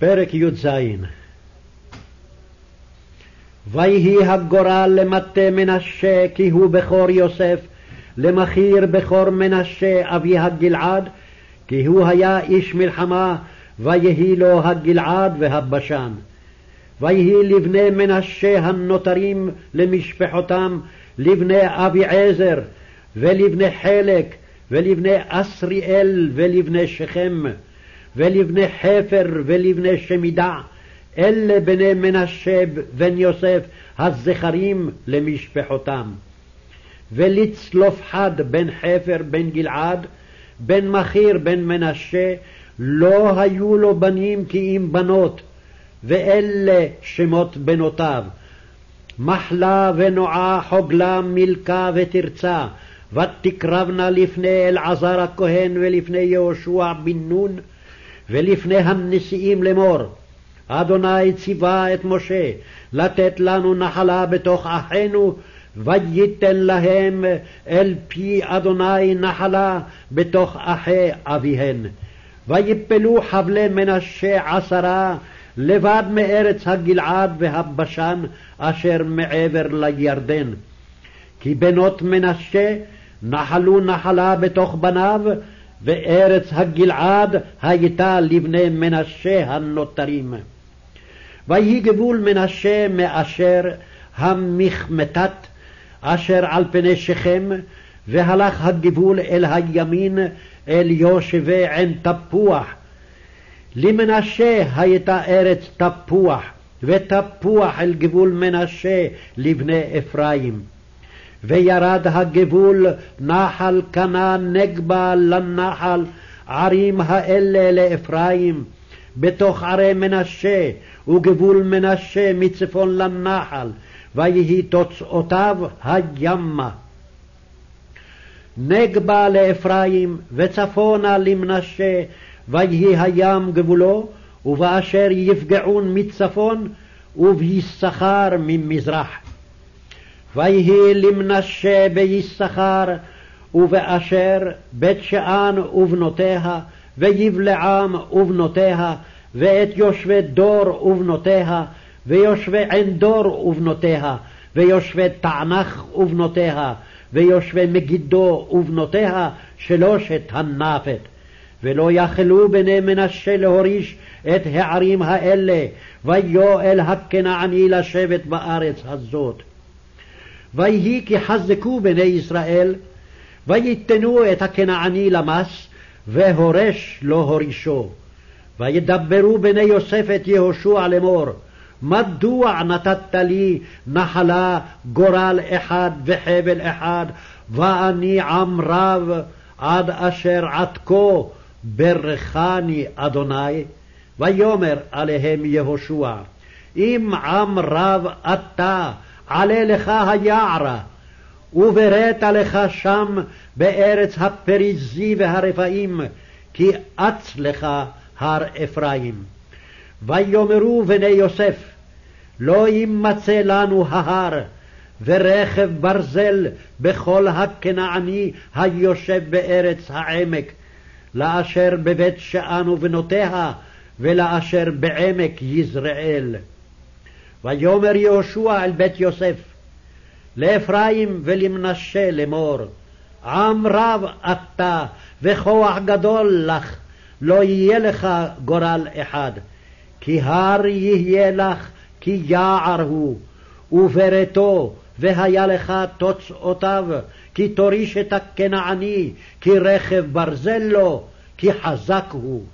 פרק י"ז ויהי הגורל למטה מנשה כי הוא בכור יוסף, למכיר בכור מנשה אבי הגלעד, כי הוא היה איש מלחמה, ויהי לו הגלעד והבשן. ויהי לבני מנשה הנותרים למשפחותם, לבני אביעזר, ולבני חלק, ולבני אסריאל, ולבני שכם, ולבני חפר, ולבני שמידע, אלה בני מנשה בן יוסף, הזכרים למשפחותם. ולצלופחד בן חפר בן גלעד, בן מכיר בן מנשה, לא היו לו בנים כי אם בנות, ואלה שמות בנותיו. מחלה ונועה, חוגלה, מילכה ותרצה, ותקרבנה לפני אלעזר הכהן ולפני יהושע בן נון, ולפני הנשיאים לאמור, אדוני ציווה את משה לתת לנו נחלה בתוך אחינו, וייתן להם אל פי אדוני נחלה בתוך אחי אביהן. ויפלו חבלי מנשה עשרה לבד מארץ הגלעד והבשן אשר מעבר לירדן. כי בנות מנשה נחלו נחלה בתוך בניו, וארץ הגלעד הייתה לבני מנשה הנותרים. ויהי גבול מנשה מאשר המחמתת אשר על פני שכם, והלך הגבול אל הימין אל יושבי עין תפוח. למנשה הייתה ארץ תפוח, ותפוח אל גבול מנשה לבני אפרים. וירד הגבול נחל קנה נגבה לנחל, ערים האלה לאפרים, בתוך ערי מנשה, וגבול מנשה מצפון לנחל, ויהי תוצאותיו הימה. נגבה לאפרים, וצפונה למנשה, ויהי הים גבולו, ובאשר יפגעון מצפון, וביששכר ממזרח. ויהי למנשה ביששכר, ובאשר בית שאן ובנותיה, ויבלעם ובנותיה, ואת יושבי דור ובנותיה, ויושבי עין דור ובנותיה, ויושבי תענך ובנותיה, ויושבי מגידו ובנותיה, שלושת הנפת. ולא יכלו בני מנשה להוריש את הערים האלה, ויואל הכנעני לשבת בארץ הזאת. ויהי כי חזקו בני ישראל, ויתנו את הכנעני למס, והורש לא הורישו. וידברו בני יוסף את יהושע לאמור, מדוע נתת לי נחלה גורל אחד וחבל אחד, ואני עם רב עד אשר עד כה ברכני אדוני? ויאמר עליהם יהושע, אם עם רב אתה, עלה לך היערה, ובראת לך שם בארץ הפריזי והרפאים, כי אץ לך הר אפרים. ויאמרו בני יוסף, לא יימצא לנו ההר, ורכב ברזל בכל הכנעני היושב בארץ העמק, לאשר בבית שאן ובנותיה, ולאשר בעמק יזרעאל. ויאמר יהושע אל בית יוסף, לאפרים ולמנשה לאמור, עם רב אתה, וכוח גדול לך, לא יהיה לך גורל אחד, כי הר יהיה לך, כי יער הוא, וברתו, והיה לך תוצאותיו, כי תוריש את הכנעני, כי רכב ברזל לו, כי חזק הוא.